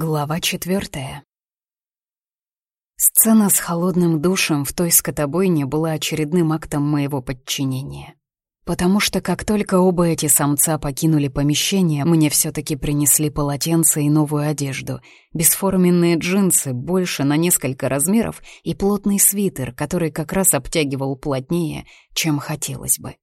Глава четвертая. Сцена с холодным душем в той скотобойне была очередным актом моего подчинения. Потому что как только оба эти самца покинули помещение, мне все таки принесли полотенце и новую одежду, бесформенные джинсы больше на несколько размеров и плотный свитер, который как раз обтягивал плотнее, чем хотелось бы.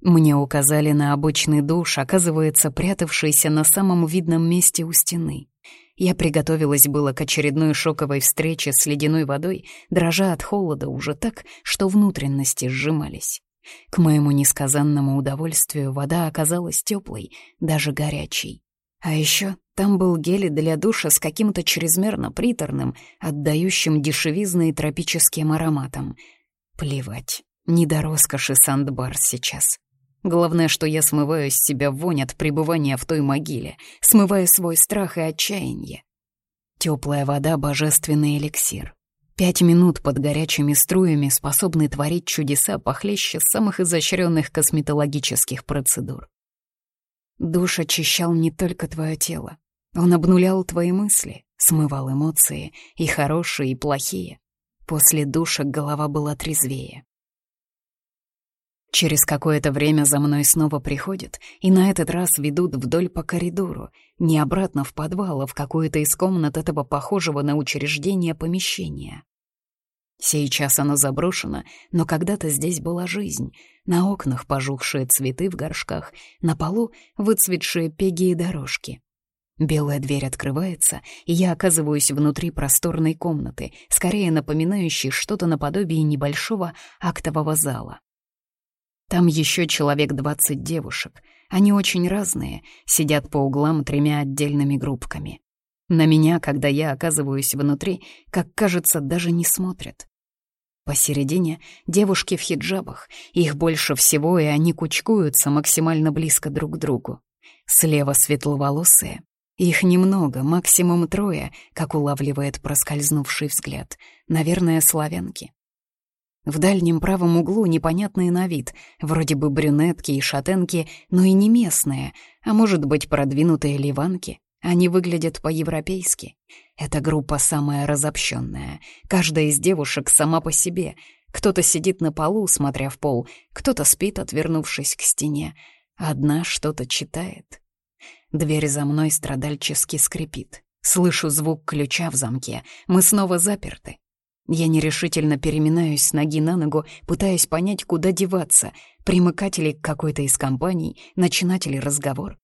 Мне указали на обычный душ, оказывается, прятавшийся на самом видном месте у стены. Я приготовилась было к очередной шоковой встрече с ледяной водой, дрожа от холода уже так, что внутренности сжимались. К моему несказанному удовольствию вода оказалась теплой, даже горячей. А еще там был гель для душа с каким-то чрезмерно приторным, отдающим дешевизной тропическим ароматом. Плевать, не до роскоши Сандбар сейчас. Главное, что я смываю с себя вонь от пребывания в той могиле, смываю свой страх и отчаяние. Теплая вода — божественный эликсир. Пять минут под горячими струями способны творить чудеса похлеще самых изощренных косметологических процедур. Душ очищал не только твое тело. Он обнулял твои мысли, смывал эмоции, и хорошие, и плохие. После душа голова была трезвее. Через какое-то время за мной снова приходят, и на этот раз ведут вдоль по коридору, не обратно в подвал, а в какую-то из комнат этого похожего на учреждение помещения. Сейчас оно заброшено, но когда-то здесь была жизнь. На окнах пожухшие цветы в горшках, на полу выцветшие пеги и дорожки. Белая дверь открывается, и я оказываюсь внутри просторной комнаты, скорее напоминающей что-то наподобие небольшого актового зала. Там еще человек двадцать девушек. Они очень разные, сидят по углам тремя отдельными группками. На меня, когда я оказываюсь внутри, как кажется, даже не смотрят. Посередине девушки в хиджабах, их больше всего, и они кучкуются максимально близко друг к другу. Слева светловолосые, их немного, максимум трое, как улавливает проскользнувший взгляд. Наверное, славянки. В дальнем правом углу непонятные на вид, вроде бы брюнетки и шатенки, но и не местные, а может быть продвинутые ливанки. Они выглядят по-европейски. Эта группа самая разобщенная. Каждая из девушек сама по себе. Кто-то сидит на полу, смотря в пол, кто-то спит, отвернувшись к стене. Одна что-то читает. Дверь за мной страдальчески скрипит. Слышу звук ключа в замке. Мы снова заперты. Я нерешительно переминаюсь с ноги на ногу, пытаясь понять, куда деваться, примыкать ли к какой-то из компаний, начинать ли разговор.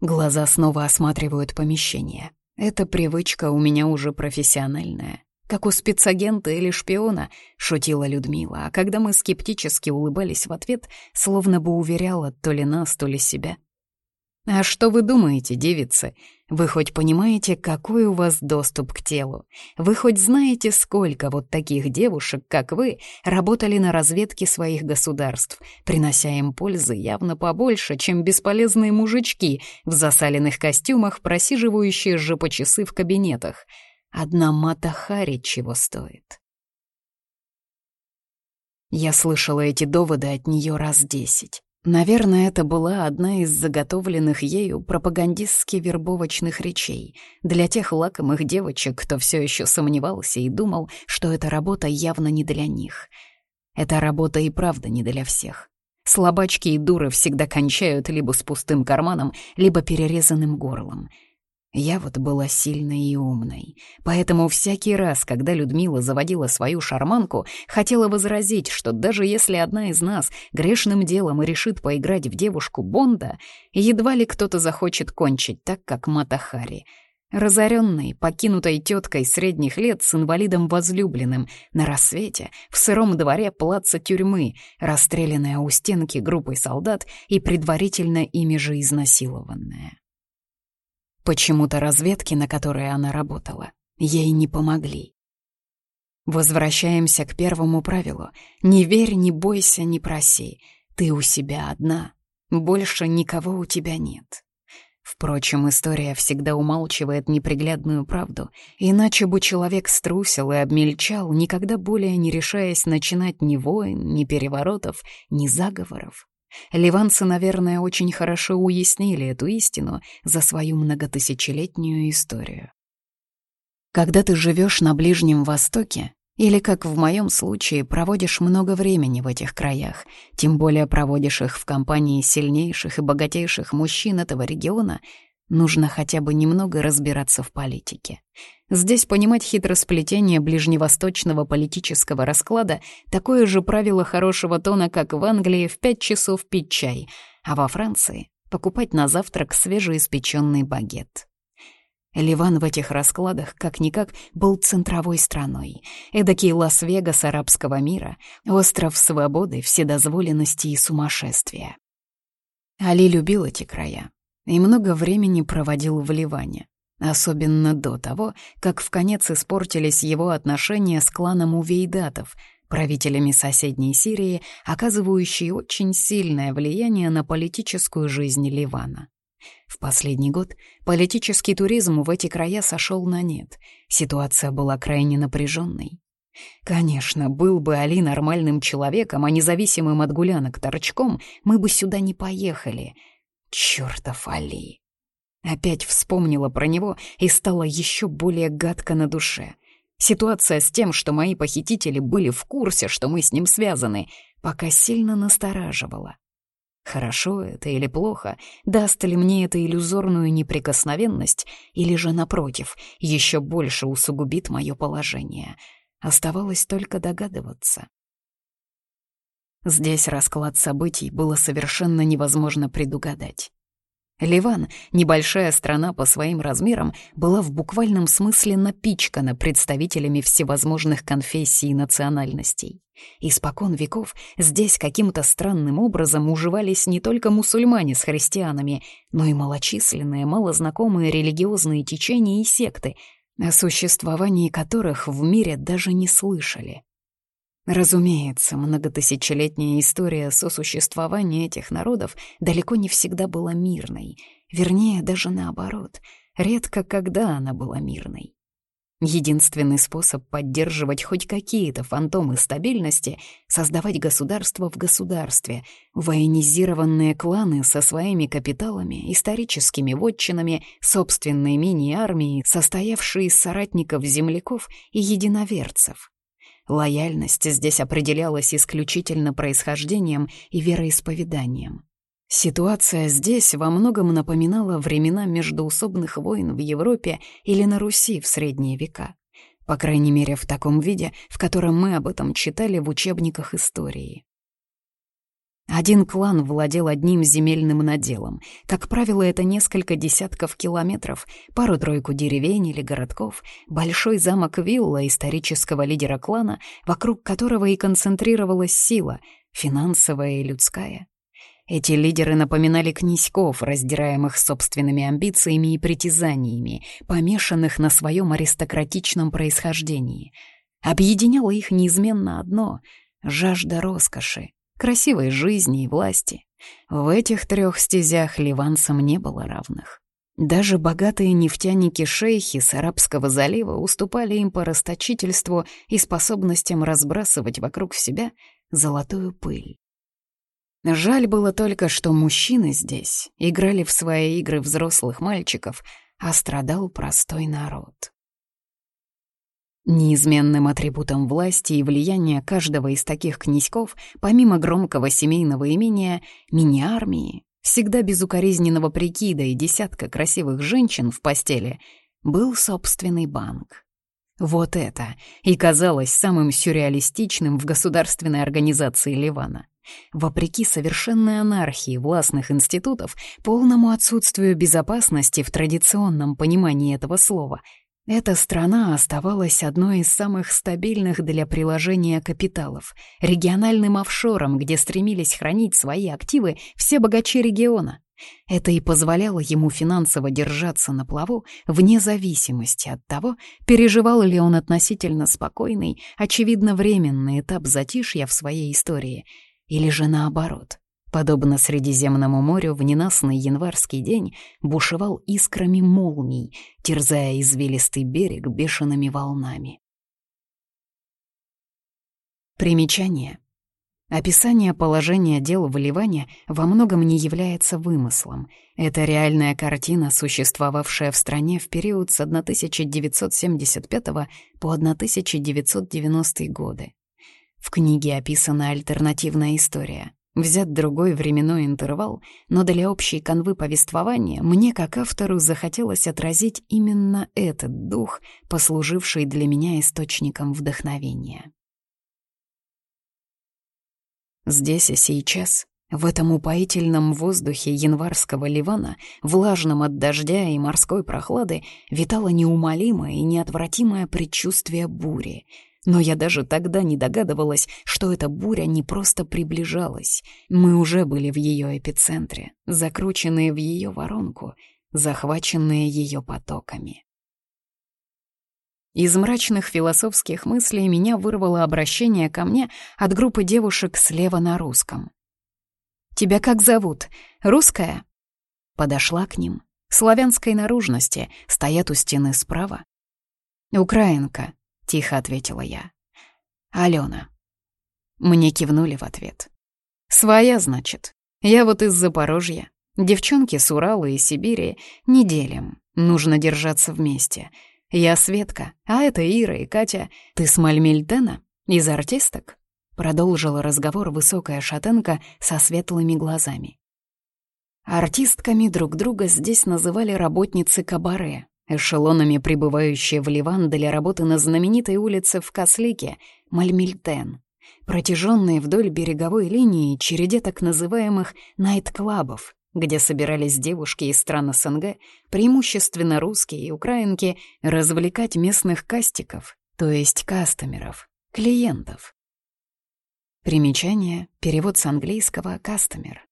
Глаза снова осматривают помещение. Эта привычка у меня уже профессиональная. Как у спецагента или шпиона, шутила Людмила, а когда мы скептически улыбались в ответ, словно бы уверяла то ли нас, то ли себя — а что вы думаете, девицы? Вы хоть понимаете, какой у вас доступ к телу? Вы хоть знаете, сколько вот таких девушек, как вы, работали на разведке своих государств, принося им пользы явно побольше, чем бесполезные мужички в засаленных костюмах, просиживающие же по часы в кабинетах? Одна Матахари чего стоит? Я слышала эти доводы от нее раз десять. Наверное, это была одна из заготовленных ею пропагандистски-вербовочных речей для тех лакомых девочек, кто все еще сомневался и думал, что эта работа явно не для них. Эта работа и правда не для всех. Слабачки и дуры всегда кончают либо с пустым карманом, либо перерезанным горлом — я вот была сильной и умной, поэтому всякий раз, когда Людмила заводила свою шарманку, хотела возразить, что даже если одна из нас грешным делом и решит поиграть в девушку Бонда, едва ли кто-то захочет кончить так, как Матахари. Разоренной, покинутой теткой средних лет с инвалидом возлюбленным, на рассвете, в сыром дворе плаца тюрьмы, расстрелянная у стенки группой солдат и предварительно ими же изнасилованная. Почему-то разведки, на которой она работала, ей не помогли. Возвращаемся к первому правилу. Не верь, не бойся, не проси. Ты у себя одна. Больше никого у тебя нет. Впрочем, история всегда умалчивает неприглядную правду, иначе бы человек струсил и обмельчал, никогда более не решаясь начинать ни войн, ни переворотов, ни заговоров. Ливанцы, наверное, очень хорошо уяснили эту истину за свою многотысячелетнюю историю. Когда ты живешь на Ближнем Востоке, или, как в моем случае, проводишь много времени в этих краях, тем более проводишь их в компании сильнейших и богатейших мужчин этого региона, нужно хотя бы немного разбираться в политике. Здесь понимать хитросплетение ближневосточного политического расклада — такое же правило хорошего тона, как в Англии в пять часов пить чай, а во Франции — покупать на завтрак свежеиспеченный багет. Ливан в этих раскладах как-никак был центровой страной, эдакий Лас-Вегас арабского мира, остров свободы, вседозволенности и сумасшествия. Али любил эти края и много времени проводил в Ливане, особенно до того, как в конец испортились его отношения с кланом Увейдатов, правителями соседней Сирии, оказывающие очень сильное влияние на политическую жизнь Ливана. В последний год политический туризм в эти края сошел на нет. Ситуация была крайне напряженной. Конечно, был бы Али нормальным человеком, а независимым от гулянок торчком, мы бы сюда не поехали. Чёртов Али. Опять вспомнила про него и стало еще более гадко на душе. Ситуация с тем, что мои похитители были в курсе, что мы с ним связаны, пока сильно настораживала. Хорошо это или плохо, даст ли мне это иллюзорную неприкосновенность, или же, напротив, еще больше усугубит мое положение. Оставалось только догадываться. Здесь расклад событий было совершенно невозможно предугадать. Ливан, небольшая страна по своим размерам, была в буквальном смысле напичкана представителями всевозможных конфессий и национальностей. Испокон веков здесь каким-то странным образом уживались не только мусульмане с христианами, но и малочисленные, малознакомые религиозные течения и секты, о существовании которых в мире даже не слышали. Разумеется, многотысячелетняя история сосуществования этих народов далеко не всегда была мирной. Вернее, даже наоборот, редко когда она была мирной. Единственный способ поддерживать хоть какие-то фантомы стабильности — создавать государство в государстве, военизированные кланы со своими капиталами, историческими вотчинами, собственной мини-армией, состоявшие из соратников-земляков и единоверцев. Лояльность здесь определялась исключительно происхождением и вероисповеданием. Ситуация здесь во многом напоминала времена междоусобных войн в Европе или на Руси в средние века. По крайней мере, в таком виде, в котором мы об этом читали в учебниках истории. Один клан владел одним земельным наделом. Как правило, это несколько десятков километров, пару-тройку деревень или городков, большой замок Вилла исторического лидера клана, вокруг которого и концентрировалась сила, финансовая и людская. Эти лидеры напоминали князьков, раздираемых собственными амбициями и притязаниями, помешанных на своем аристократичном происхождении. Объединяло их неизменно одно — жажда роскоши, красивой жизни и власти. В этих трех стезях ливанцам не было равных. Даже богатые нефтяники-шейхи с Арабского залива уступали им по расточительству и способностям разбрасывать вокруг себя золотую пыль. Жаль было только, что мужчины здесь играли в свои игры взрослых мальчиков, а страдал простой народ. Неизменным атрибутом власти и влияния каждого из таких князьков, помимо громкого семейного имения, мини-армии, всегда безукоризненного прикида и десятка красивых женщин в постели, был собственный банк. Вот это и казалось самым сюрреалистичным в государственной организации Ливана. Вопреки совершенной анархии властных институтов, полному отсутствию безопасности в традиционном понимании этого слова — эта страна оставалась одной из самых стабильных для приложения капиталов, региональным офшором, где стремились хранить свои активы все богачи региона. Это и позволяло ему финансово держаться на плаву вне зависимости от того, переживал ли он относительно спокойный, очевидно временный этап затишья в своей истории, или же наоборот, Подобно Средиземному морю, в ненастный январский день бушевал искрами молний, терзая извилистый берег бешеными волнами. Примечание. Описание положения дел в Ливане во многом не является вымыслом. Это реальная картина, существовавшая в стране в период с 1975 по 1990 годы. В книге описана альтернативная история. Взят другой временной интервал, но для общей канвы повествования мне, как автору, захотелось отразить именно этот дух, послуживший для меня источником вдохновения. Здесь и сейчас, в этом упоительном воздухе январского Ливана, влажном от дождя и морской прохлады, витало неумолимое и неотвратимое предчувствие бури. Но я даже тогда не догадывалась, что эта буря не просто приближалась. Мы уже были в ее эпицентре, закрученные в ее воронку, захваченные ее потоками. Из мрачных философских мыслей меня вырвало обращение ко мне от группы девушек слева на русском. «Тебя как зовут? Русская?» Подошла к ним. Славянской наружности, стоят у стены справа. «Украинка», — тихо ответила я. «Алена». Мне кивнули в ответ. «Своя, значит. Я вот из Запорожья. Девчонки с Урала и Сибири не делим. Нужно держаться вместе. «Я Светка, а это Ира и Катя. Ты с Мальмельтена? Из артисток?» Продолжила разговор высокая шатенка со светлыми глазами. Артистками друг друга здесь называли работницы кабаре, эшелонами прибывающие в Ливан для работы на знаменитой улице в Кослике, Мальмельтен, протяженные вдоль береговой линии череде так называемых найт-клабов, где собирались девушки из стран СНГ, преимущественно русские и украинки, развлекать местных кастиков, то есть кастомеров, клиентов. Примечание, перевод с английского «кастомер».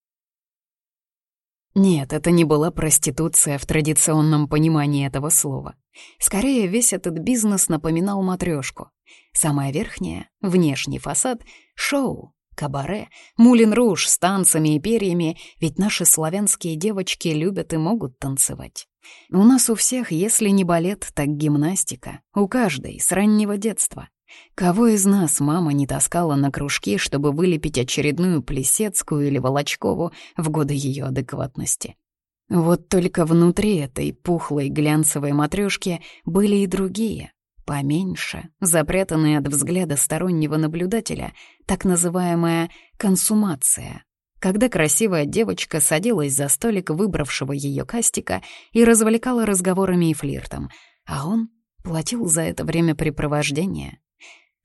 Нет, это не была проституция в традиционном понимании этого слова. Скорее, весь этот бизнес напоминал матрешку. Самая верхняя, внешний фасад — шоу, кабаре, мулин-руж с танцами и перьями, ведь наши славянские девочки любят и могут танцевать. У нас у всех, если не балет, так гимнастика, у каждой, с раннего детства. Кого из нас мама не таскала на кружки, чтобы вылепить очередную Плесецкую или Волочкову в годы ее адекватности? Вот только внутри этой пухлой глянцевой матрешки были и другие, Поменьше, запрятанные от взгляда стороннего наблюдателя, так называемая консумация, когда красивая девочка садилась за столик выбравшего ее кастика и развлекала разговорами и флиртом, а он платил за это времяпрепровождение.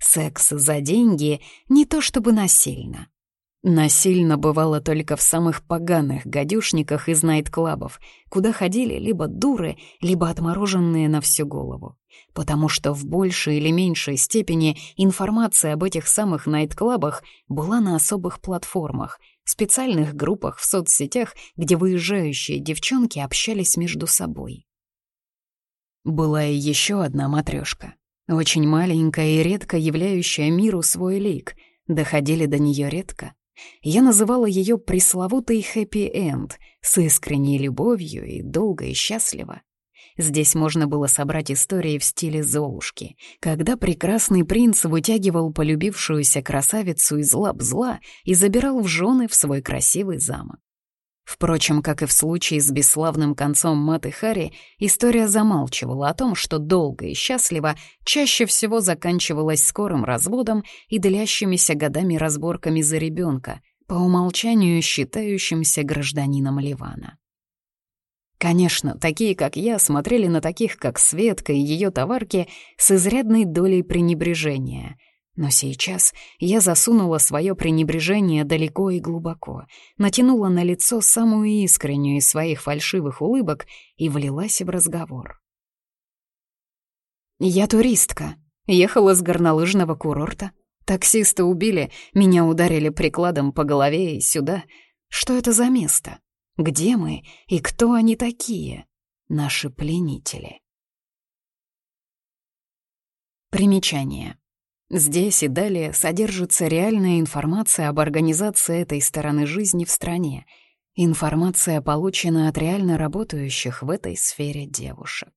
Секс за деньги не то чтобы насильно, Насильно бывало только в самых поганых гадюшниках из найт-клабов, куда ходили либо дуры, либо отмороженные на всю голову. Потому что в большей или меньшей степени информация об этих самых найт-клабах была на особых платформах, специальных группах в соцсетях, где выезжающие девчонки общались между собой. Была и еще одна матрешка, очень маленькая и редко являющая миру свой лик, доходили до нее редко — я называла ее пресловутый хэппи-энд с искренней любовью и долго и счастливо. Здесь можно было собрать истории в стиле Золушки, когда прекрасный принц вытягивал полюбившуюся красавицу из лап зла и забирал в жены в свой красивый замок. Впрочем, как и в случае с бесславным концом и Харри, история замалчивала о том, что долго и счастливо чаще всего заканчивалась скорым разводом и длящимися годами разборками за ребенка, по умолчанию считающимся гражданином Ливана. Конечно, такие, как я, смотрели на таких, как Светка и ее товарки, с изрядной долей пренебрежения — но сейчас я засунула свое пренебрежение далеко и глубоко, натянула на лицо самую искреннюю из своих фальшивых улыбок и влилась в разговор. «Я туристка. Ехала с горнолыжного курорта. Таксиста убили, меня ударили прикладом по голове и сюда. Что это за место? Где мы и кто они такие? Наши пленители». Примечание. Здесь и далее содержится реальная информация об организации этой стороны жизни в стране. Информация получена от реально работающих в этой сфере девушек.